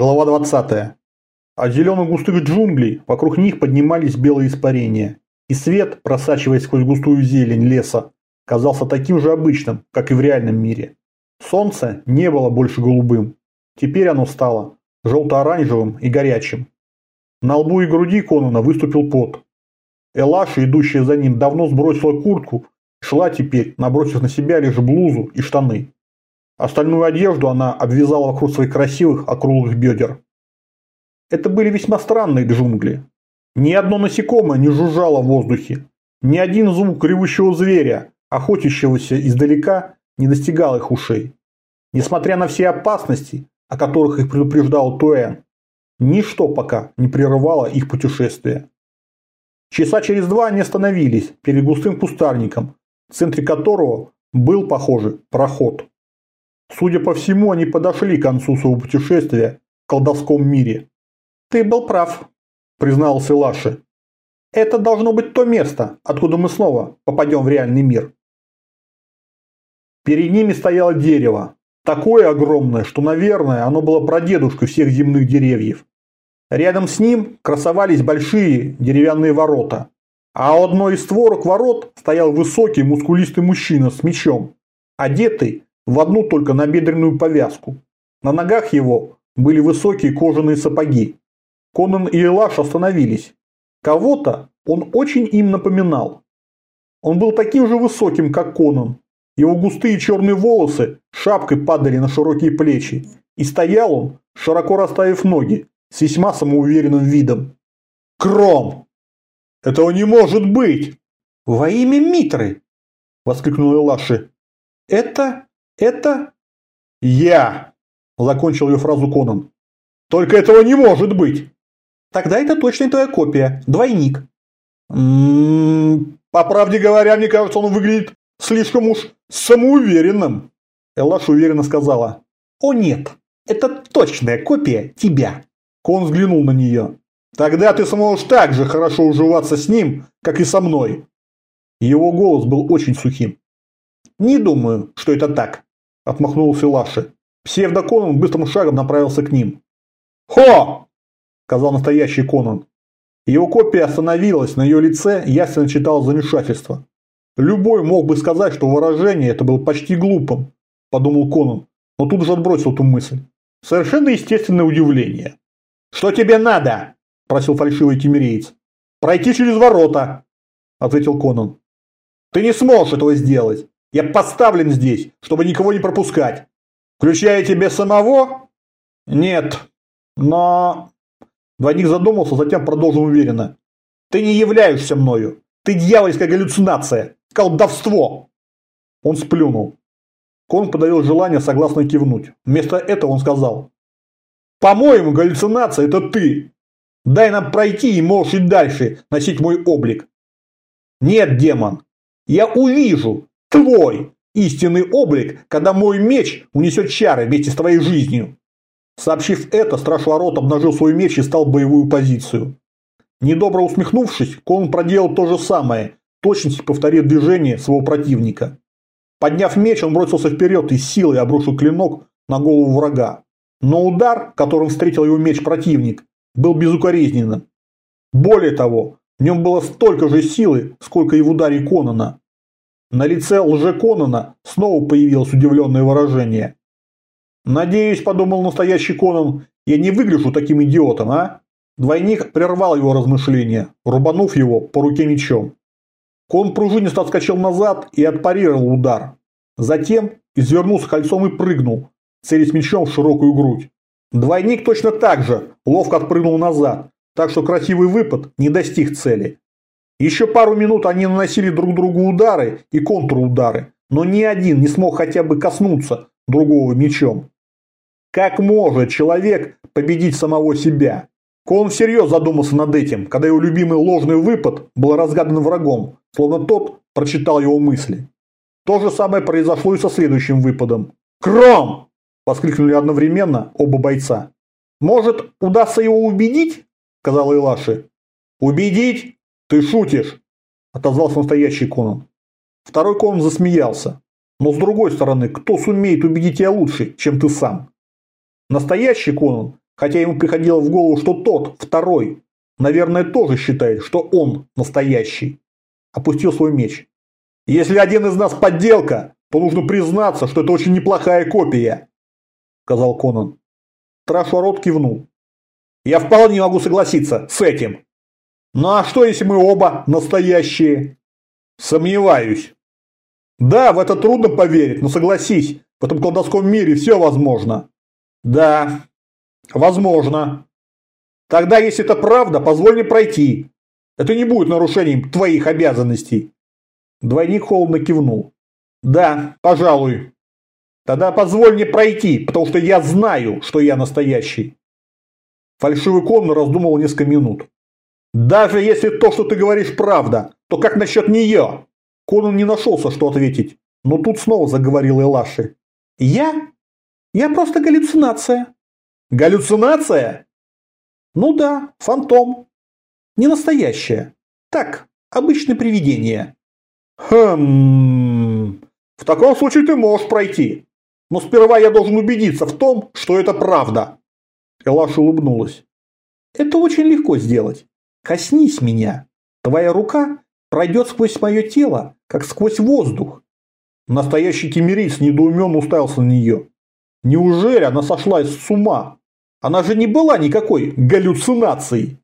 Глава 20. От зеленых густых джунглей вокруг них поднимались белые испарения, и свет, просачиваясь сквозь густую зелень леса, казался таким же обычным, как и в реальном мире. Солнце не было больше голубым. Теперь оно стало желто-оранжевым и горячим. На лбу и груди Конона выступил пот. Элаша, идущая за ним, давно сбросила куртку, шла теперь, набросив на себя лишь блузу и штаны. Остальную одежду она обвязала вокруг своих красивых округлых бедер. Это были весьма странные джунгли. Ни одно насекомое не жужжало в воздухе. Ни один звук ревущего зверя, охотящегося издалека, не достигал их ушей. Несмотря на все опасности, о которых их предупреждал Туэн, ничто пока не прерывало их путешествие. Часа через два они остановились перед густым кустарником, в центре которого был, похоже, проход. Судя по всему, они подошли к концу своего путешествия в колдовском мире. «Ты был прав», – признался Лаши. «Это должно быть то место, откуда мы снова попадем в реальный мир». Перед ними стояло дерево, такое огромное, что, наверное, оно было прадедушкой всех земных деревьев. Рядом с ним красовались большие деревянные ворота, а у одной из створок ворот стоял высокий мускулистый мужчина с мечом, одетый в одну только набедренную повязку. На ногах его были высокие кожаные сапоги. Конан и Элаш остановились. Кого-то он очень им напоминал. Он был таким же высоким, как Конан. Его густые черные волосы шапкой падали на широкие плечи. И стоял он, широко расставив ноги, с весьма самоуверенным видом. «Кром! Этого не может быть!» «Во имя Митры!» – воскликнул Элаши. «Это... это...» «Я!» – закончил ее фразу Конан. «Только этого не может быть!» «Тогда это точно твоя копия, двойник». «М-м-м, по правде говоря, мне кажется, он выглядит слишком уж самоуверенным». Элаш уверенно сказала. «О нет, это точная копия тебя». Кон взглянул на нее. «Тогда ты сможешь так же хорошо уживаться с ним, как и со мной». Его голос был очень сухим. «Не думаю, что это так», – отмахнулся Лаши. Псевдоконан быстрым шагом направился к ним. «Хо!» – сказал настоящий Конан. Его копия остановилась, на ее лице ясно читалось замешательство. Любой мог бы сказать, что выражение это было почти глупым, подумал Конан, но тут же отбросил ту мысль. Совершенно естественное удивление. «Что тебе надо?» – просил фальшивый тимиреец. «Пройти через ворота», – ответил Конан. «Ты не сможешь этого сделать. Я поставлен здесь, чтобы никого не пропускать. Включая тебе самого?» «Нет, но...» Двойник задумался, затем продолжил уверенно. «Ты не являешься мною. Ты дьявольская галлюцинация. Колдовство!» Он сплюнул. Кон подавил желание согласно кивнуть. Вместо этого он сказал. По-моему, галлюцинация – это ты. Дай нам пройти и можешь и дальше носить мой облик. Нет, демон, я увижу твой истинный облик, когда мой меч унесет чары вместе с твоей жизнью. Сообщив это, страж ворот обнажил свой меч и стал в боевую позицию. Недобро усмехнувшись, Кон проделал то же самое, точности повторив движение своего противника. Подняв меч, он бросился вперед и силой обрушил клинок на голову врага. Но удар, которым встретил его меч противник, был безукоризненным. Более того, в нем было столько же силы, сколько и в ударе Конона. На лице лже Конона снова появилось удивленное выражение. «Надеюсь, – подумал настоящий Конон, – я не выгляжу таким идиотом, а?» Двойник прервал его размышления, рубанув его по руке мечом. Кон пружинисто отскочил назад и отпарировал удар. Затем извернулся кольцом и прыгнул, целясь мечом в широкую грудь. Двойник точно так же ловко отпрыгнул назад, так что красивый выпад не достиг цели. Еще пару минут они наносили друг другу удары и контрудары, но ни один не смог хотя бы коснуться другого мечом. Как может человек победить самого себя? Кон всерьез задумался над этим, когда его любимый ложный выпад был разгадан врагом, словно тот прочитал его мысли. То же самое произошло и со следующим выпадом. «Кром!» Воскликнули одновременно оба бойца. «Может, удастся его убедить?» – сказал Илаши. «Убедить? Ты шутишь!» – отозвался настоящий Конан. Второй Конан засмеялся. «Но с другой стороны, кто сумеет убедить тебя лучше, чем ты сам?» Настоящий Конан хотя ему приходило в голову, что тот, второй, наверное, тоже считает, что он настоящий. Опустил свой меч. Если один из нас подделка, то нужно признаться, что это очень неплохая копия, сказал Конан. Страж ворот кивнул. Я вполне могу согласиться с этим. Ну а что, если мы оба настоящие? Сомневаюсь. Да, в это трудно поверить, но согласись, в этом колдовском мире все возможно. Да, возможно. Тогда, если это правда, позволь мне пройти. Это не будет нарушением твоих обязанностей. Двойник холодно кивнул. Да, пожалуй. Тогда позволь мне пройти, потому что я знаю, что я настоящий. Фальшивый Коннор раздумывал несколько минут. Даже если то, что ты говоришь, правда, то как насчет нее? Конан не нашелся, что ответить. Но тут снова заговорил Элаши. Я? Я просто галлюцинация. Галлюцинация? Ну да, фантом. Не настоящая. Так, обычное привидение. Хм... В таком случае ты можешь пройти. Но сперва я должен убедиться в том, что это правда. Элаша улыбнулась. Это очень легко сделать. Коснись меня. Твоя рука пройдет сквозь мое тело, как сквозь воздух. Настоящий кемерийц недоуменно уставился на нее. Неужели она сошла с ума? Она же не была никакой галлюцинацией.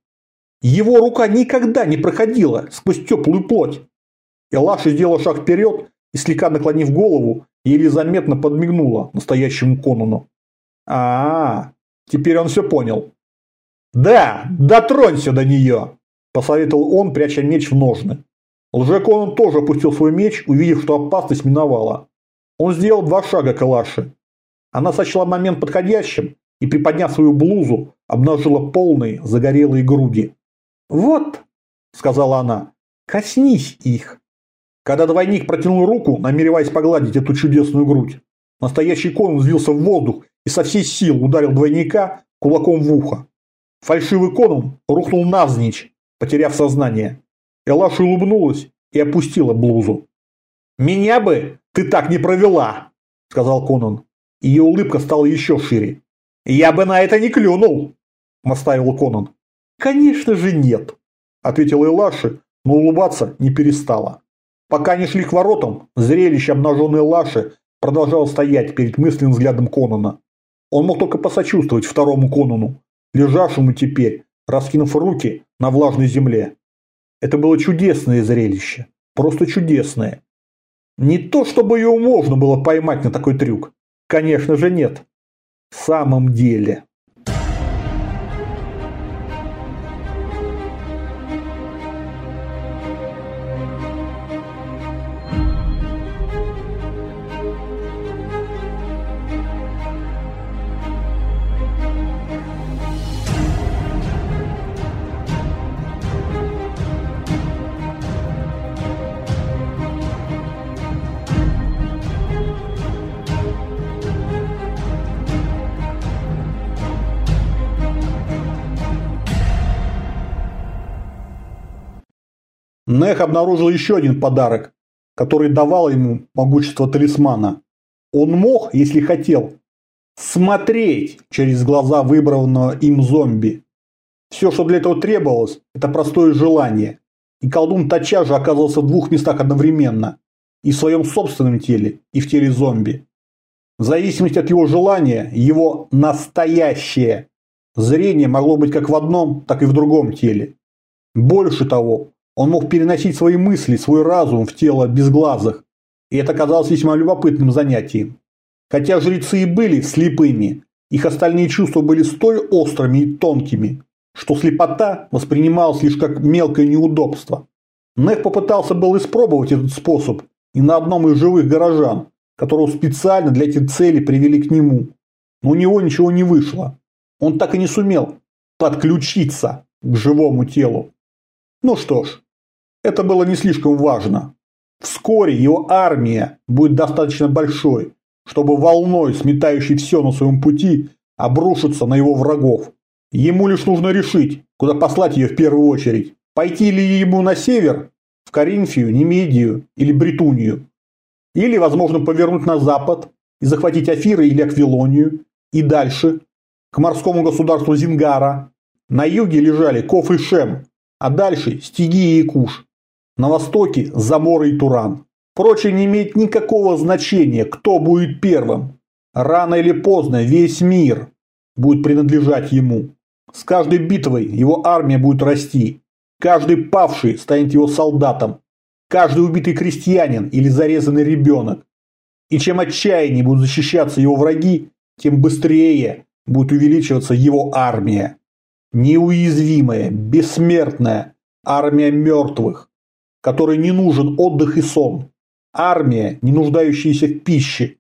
Его рука никогда не проходила сквозь теплую плоть. Элаша сделала шаг вперед и, слегка наклонив голову, еле заметно подмигнула настоящему Конану. а, -а, -а теперь он все понял. «Да, дотронься до нее!» – посоветовал он, пряча меч в ножны. Лжеконан тоже опустил свой меч, увидев, что опасность миновала. Он сделал два шага к Элаше. Она сочла момент подходящим и, приподняв свою блузу, обнажила полные загорелые груди. «Вот», – сказала она, – «коснись их». Когда двойник протянул руку, намереваясь погладить эту чудесную грудь, настоящий конун взвился в воздух и со всей сил ударил двойника кулаком в ухо. Фальшивый конун рухнул навзничь, потеряв сознание. Элаша улыбнулась и опустила блузу. «Меня бы ты так не провела!» – сказал Конан. Ее улыбка стала еще шире. «Я бы на это не клюнул!» – наставил Конан. «Конечно же нет!» – ответила Элаши, но улыбаться не перестала. Пока они шли к воротам, зрелище обнаженной Лаши продолжало стоять перед мысленным взглядом Конана. Он мог только посочувствовать второму Конану, лежавшему теперь, раскинув руки на влажной земле. Это было чудесное зрелище. Просто чудесное. Не то, чтобы ее можно было поймать на такой трюк. Конечно же нет. В самом деле. Нех обнаружил еще один подарок, который давал ему могущество талисмана. Он мог, если хотел, смотреть через глаза выбранного им зомби. Все, что для этого требовалось, это простое желание. И колдун тотчас же оказывался в двух местах одновременно. И в своем собственном теле, и в теле зомби. В зависимости от его желания, его настоящее зрение могло быть как в одном, так и в другом теле. Больше того, он мог переносить свои мысли, свой разум в тело безглазых, и это казалось весьма любопытным занятием. Хотя жрецы и были слепыми, их остальные чувства были столь острыми и тонкими, что слепота воспринималась лишь как мелкое неудобство. Нех попытался был испробовать этот способ и на одном из живых горожан, которого специально для этих целей привели к нему. Но у него ничего не вышло. Он так и не сумел подключиться к живому телу. Ну что ж, это было не слишком важно. Вскоре его армия будет достаточно большой, чтобы волной, сметающей все на своем пути, обрушиться на его врагов. Ему лишь нужно решить, куда послать ее в первую очередь. Пойти ли ему на север, в Каринфию, Немедию или Бритунию. Или, возможно, повернуть на запад и захватить Афиры или Аквилонию. И дальше. к морскому государству Зингара. На юге лежали Коф и Шем, а дальше Стигия и Куш. На востоке Замор и Туран. Прочее не имеет никакого значения, кто будет первым. Рано или поздно весь мир будет принадлежать ему. С каждой битвой его армия будет расти. Каждый павший станет его солдатом. Каждый убитый крестьянин или зарезанный ребенок. И чем отчаяннее будут защищаться его враги, тем быстрее будет увеличиваться его армия. Неуязвимая, бессмертная армия мертвых, которой не нужен отдых и сон. Армия, не нуждающаяся в пище.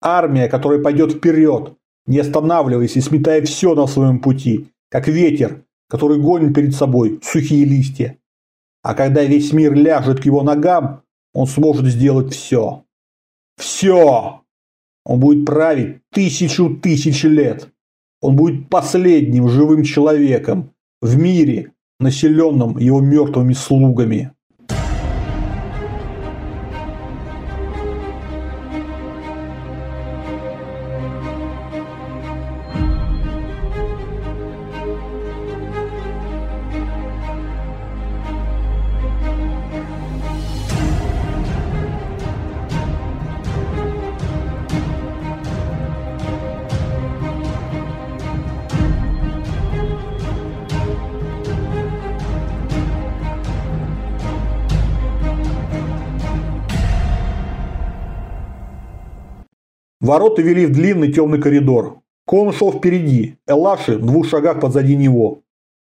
Армия, которая пойдет вперед, не останавливаясь и сметая все на своем пути, как ветер, который гонит перед собой сухие листья. А когда весь мир ляжет к его ногам, он сможет сделать все. Все! Он будет править тысячу тысяч лет. Он будет последним живым человеком в мире, населенном его мертвыми слугами. Ворота вели в длинный темный коридор. Кон шел впереди, Элаши в двух шагах позади него.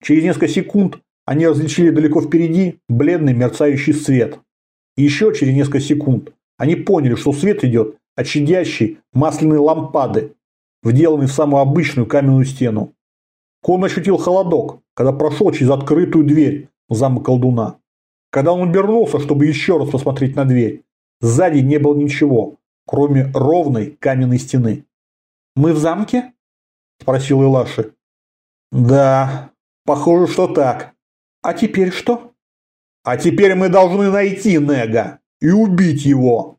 Через несколько секунд они различили далеко впереди бледный мерцающий свет. И еще через несколько секунд они поняли, что свет идет от щадящей масляной лампады, вделанной в самую обычную каменную стену. Кон ощутил холодок, когда прошел через открытую дверь в замок колдуна. Когда он обернулся, чтобы еще раз посмотреть на дверь, сзади не было ничего, кроме ровной каменной стены. «Мы в замке?» – спросил Илаши. «Да, похоже, что так. А теперь что?» «А теперь мы должны найти Нега и убить его!»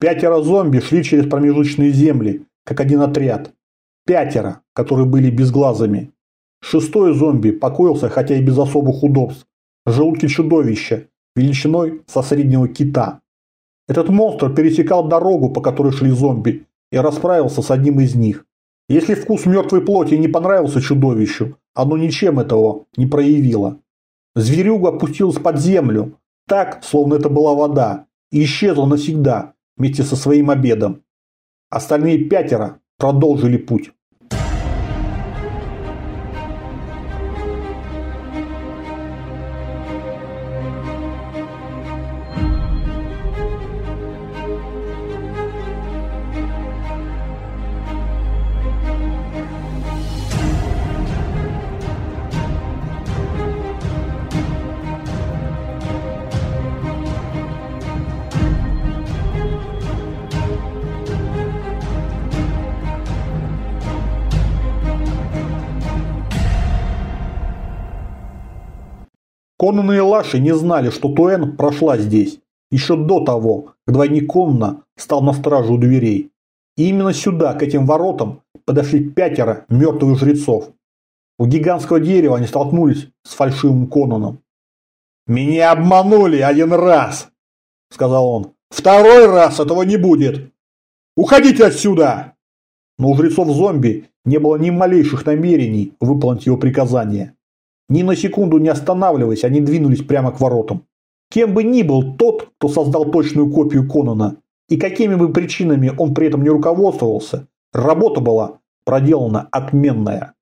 Пятеро зомби шли через промежуточные земли, как один отряд. Пятеро, которые были безглазыми. Шестой зомби покоился, хотя и без особых удобств, в желудке чудовища, величиной со среднего кита. Этот монстр пересекал дорогу, по которой шли зомби, и расправился с одним из них. Если вкус мертвой плоти не понравился чудовищу, оно ничем этого не проявило. Зверюга опустилась под землю, так, словно это была вода, и исчезла навсегда, вместе со своим обедом. Остальные пятеро продолжили путь. Конан и Лаши не знали, что Туэн прошла здесь, еще до того, как двойник Конна стал на стражу у дверей. И именно сюда, к этим воротам, подошли пятеро мертвых жрецов. У гигантского дерева они столкнулись с фальшивым Конаном. «Меня обманули один раз!» – сказал он. «Второй раз этого не будет! Уходите отсюда!» Но у жрецов зомби не было ни малейших намерений выполнить его приказание. Ни на секунду не останавливаясь, они двинулись прямо к воротам. Кем бы ни был тот, кто создал точную копию Конона, и какими бы причинами он при этом не руководствовался, работа была проделана отменная.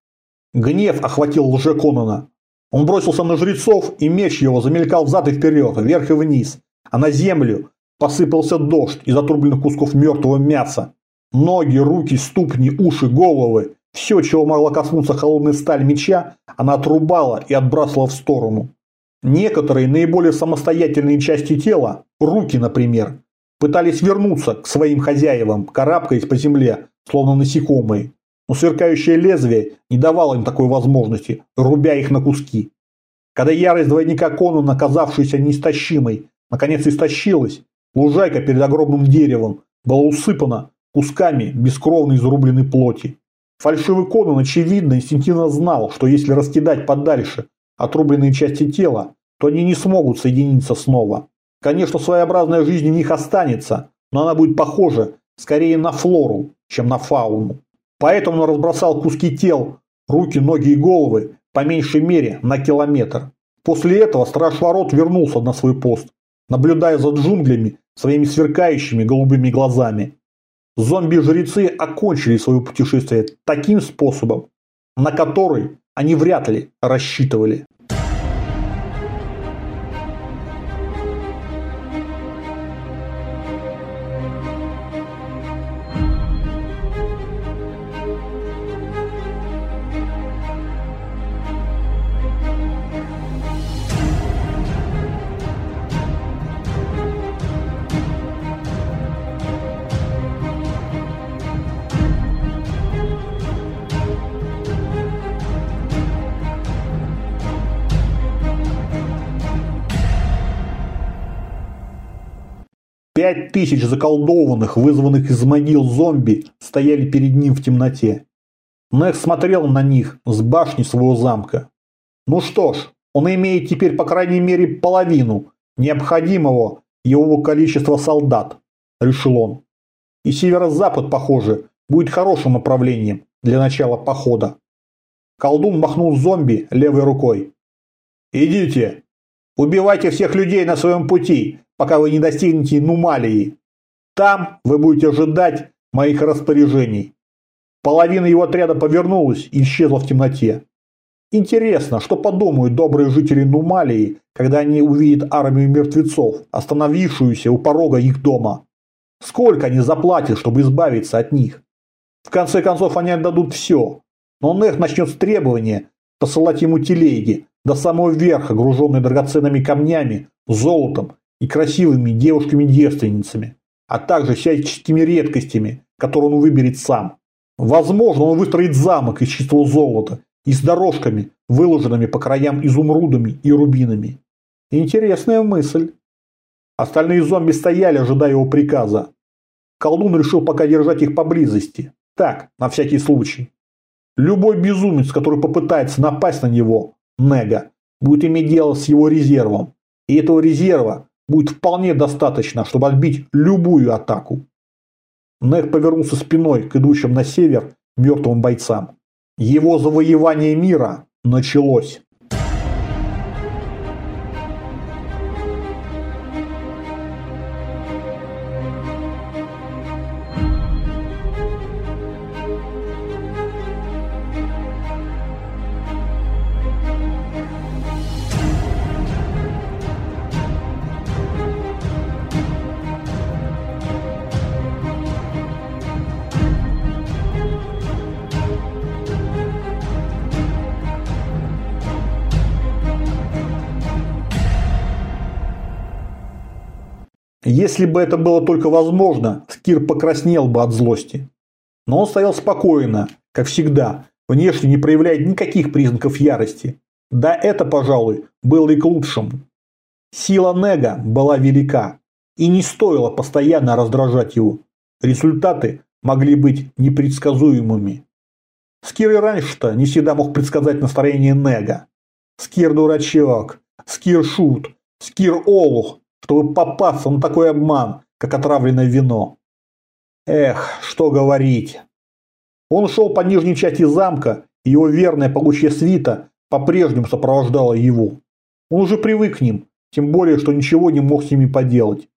Гнев охватил лже Конона. Он бросился на жрецов, и меч его замелькал взад и вперед, вверх и вниз, а на землю Посыпался дождь из отрубленных кусков мертвого мяса. Ноги, руки, ступни, уши, головы. Все, чего могла коснуться холодная сталь меча, она отрубала и отбрасывала в сторону. Некоторые наиболее самостоятельные части тела, руки, например, пытались вернуться к своим хозяевам, карабкаясь по земле, словно насекомые. Но сверкающее лезвие не давало им такой возможности, рубя их на куски. Когда ярость двойника Конана, оказавшаяся неистощимой, наконец истощилась, лужайка перед огромным деревом была усыпана кусками бескровной изрубленной плоти. Фальшивый Конан, очевидно, инстинктивно знал, что если раскидать подальше отрубленные части тела, то они не смогут соединиться снова. Конечно, своеобразная жизнь в них останется, но она будет похожа скорее на флору, чем на фауну. Поэтому он разбросал куски тел, руки, ноги и головы, по меньшей мере, на километр. После этого страж ворот вернулся на свой пост, наблюдая за джунглями своими сверкающими голубыми глазами. Зомби-жрецы окончили свое путешествие таким способом, на который они вряд ли рассчитывали. Тысяч заколдованных, вызванных из могил зомби, стояли перед ним в темноте. Нэх смотрел на них с башни своего замка. Ну что ж, он имеет теперь по крайней мере половину необходимого его количества солдат, решил он. И северо-запад, похоже, будет хорошим направлением для начала похода. Колдун махнул зомби левой рукой. «Идите! Убивайте всех людей на своем пути пока вы не достигнете Нумалии. Там вы будете ожидать моих распоряжений. Половина его отряда повернулась и исчезла в темноте. Интересно, что подумают добрые жители Нумалии, когда они увидят армию мертвецов, остановившуюся у порога их дома. Сколько они заплатят, чтобы избавиться от них? В конце концов, они отдадут все. Но Нех начнет с требования посылать ему телеги до самого верха, груженные драгоценными камнями, золотом и красивыми девушками-девственницами, а также всяческими редкостями, которые он выберет сам. Возможно, он выстроит замок из чистого золота и с дорожками, выложенными по краям изумрудами и рубинами. Интересная мысль. Остальные зомби стояли, ожидая его приказа. Колдун решил пока держать их поблизости. Так, на всякий случай. Любой безумец, который попытается напасть на него, Нега, будет иметь дело с его резервом. И этого резерва будет вполне достаточно, чтобы отбить любую атаку. Нед повернулся спиной к идущим на север мертвым бойцам. Его завоевание мира началось. Если бы это было только возможно, Скир покраснел бы от злости. Но он стоял спокойно, как всегда, внешне не проявляя никаких признаков ярости. Да это, пожалуй, было и к лучшему. Сила Нега была велика, и не стоило постоянно раздражать его. Результаты могли быть непредсказуемыми. Скир и раньше-то не всегда мог предсказать настроение Нега. Скир дурачок, Скир шут, Скир олух, чтобы попасться на такой обман, как отравленное вино. Эх, что говорить. Он шел по нижней части замка, и его верная погучая свита по-прежнему сопровождала его. Он уже привык к ним, тем более, что ничего не мог с ними поделать.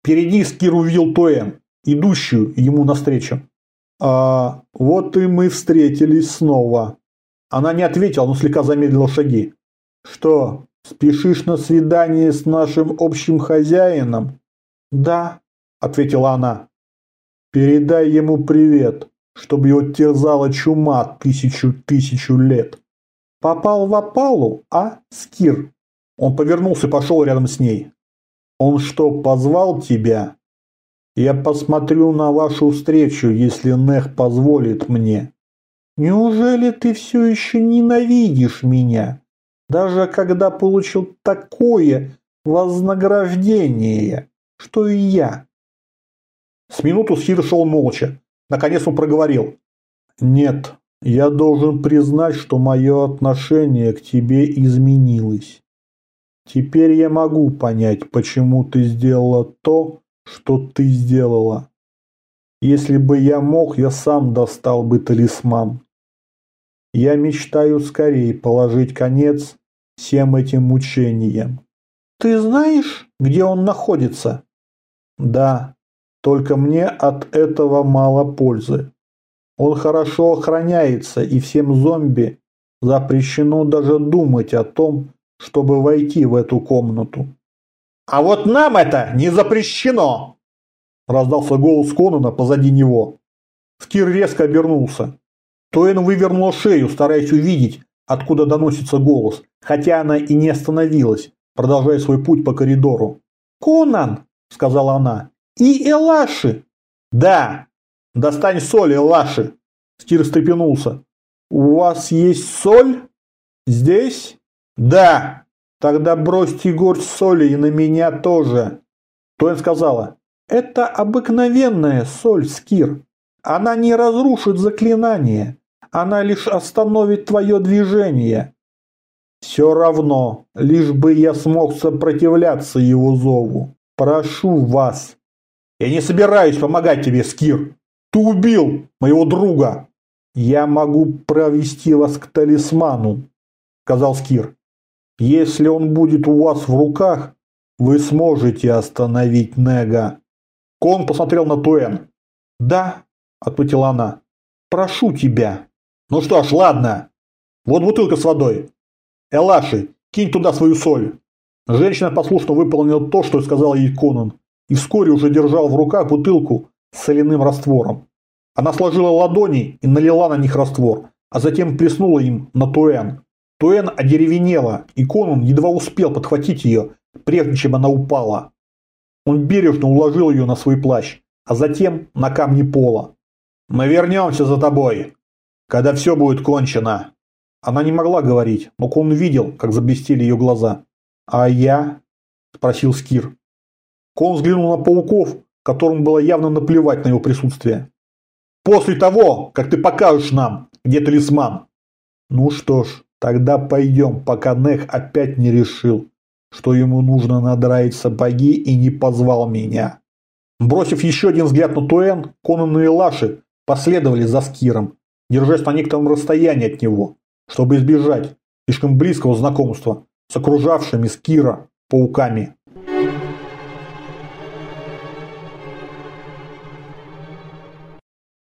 Впереди Скир увидел Тоэн, идущую ему навстречу. «А, вот и мы встретились снова». Она не ответила, но слегка замедлила шаги. «Что, Спешишь на свидание с нашим общим хозяином? Да, ответила она. Передай ему привет, чтобы его терзала чума тысячу-тысячу лет. Попал в опалу, а, Скир? Он повернулся и пошел рядом с ней. Он что, позвал тебя? Я посмотрю на вашу встречу, если Нех позволит мне. Неужели ты все еще ненавидишь меня? Даже когда получил такое вознаграждение, что и я. С минуту Сир шел молча. Наконец он проговорил. Нет, я должен признать, что мое отношение к тебе изменилось. Теперь я могу понять, почему ты сделала то, что ты сделала. Если бы я мог, я сам достал бы талисман. Я мечтаю скорее положить конец всем этим мучениям. Ты знаешь, где он находится? Да, только мне от этого мало пользы. Он хорошо охраняется, и всем зомби запрещено даже думать о том, чтобы войти в эту комнату. «А вот нам это не запрещено!» Раздался голос Конана позади него. Скир резко обернулся. Тоин вывернула шею, стараясь увидеть, откуда доносится голос, хотя она и не остановилась, продолжая свой путь по коридору. «Конан!» – сказала она. «И Элаши!» «Да! Достань соль, Элаши!» Стир встрепенулся. «У вас есть соль? Здесь?» «Да!» «Тогда бросьте горсть соли и на меня тоже!» Тоин сказала. «Это обыкновенная соль, Скир. Она не разрушит заклинание. Она лишь остановит твое движение. Все равно, лишь бы я смог сопротивляться его зову. Прошу вас. Я не собираюсь помогать тебе, Скир. Ты убил моего друга. Я могу провести вас к талисману, сказал Скир. Если он будет у вас в руках, вы сможете остановить Нега. Кон посмотрел на Туэн. Да, ответила она. Прошу тебя. Ну что ж, ладно. Вот бутылка с водой. Элаши, кинь туда свою соль. Женщина послушно выполнила то, что сказал ей Конан, и вскоре уже держал в руках бутылку с соляным раствором. Она сложила ладони и налила на них раствор, а затем плеснула им на Туэн. Туэн одеревенела, и Конан едва успел подхватить ее, прежде чем она упала. Он бережно уложил ее на свой плащ, а затем на камни пола. «Мы вернемся за тобой», когда все будет кончено. Она не могла говорить, но Кон видел, как заблестели ее глаза. «А я?» – спросил Скир. Кон взглянул на пауков, которым было явно наплевать на его присутствие. «После того, как ты покажешь нам, где талисман!» «Ну что ж, тогда пойдем, пока Нех опять не решил, что ему нужно надраить сапоги и не позвал меня». Бросив еще один взгляд на Туэн, Конан и Лаши последовали за Скиром, держась на некотором расстоянии от него, чтобы избежать слишком близкого знакомства с окружавшими Скира пауками.